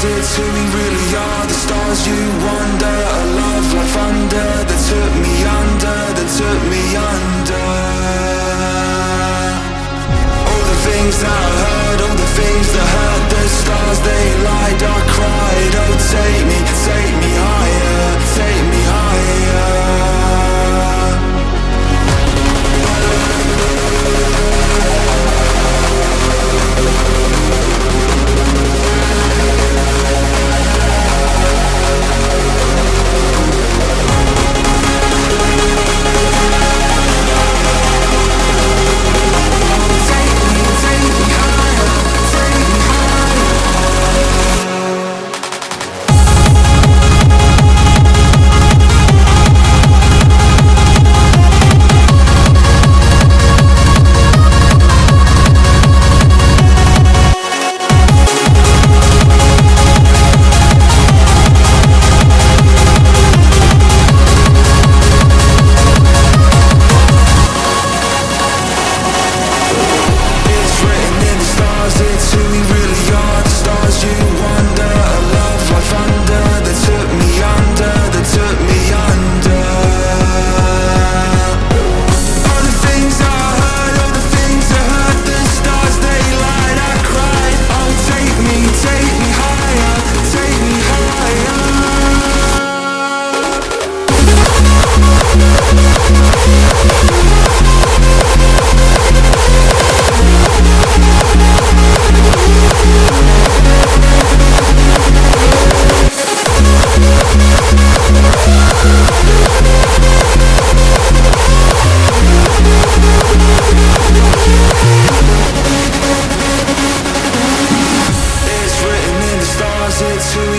Is who we really are? The stars you wonder. a love like thunder that took me closer to you